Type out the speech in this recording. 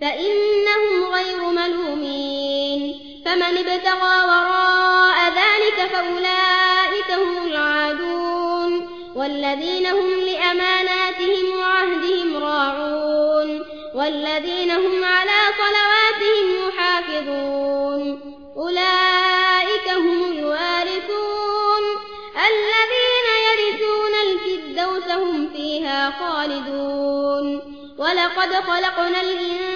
فإنهم غير ملومين فمن ابتغى وراء ذلك فأولئك هم العادون والذين هم لأماناتهم وعهدهم راعون والذين هم على صلواتهم يحافظون أولئك هم الوارثون الذين يرثون الفردوس هم فيها خالدون ولقد خلقنا الإنسان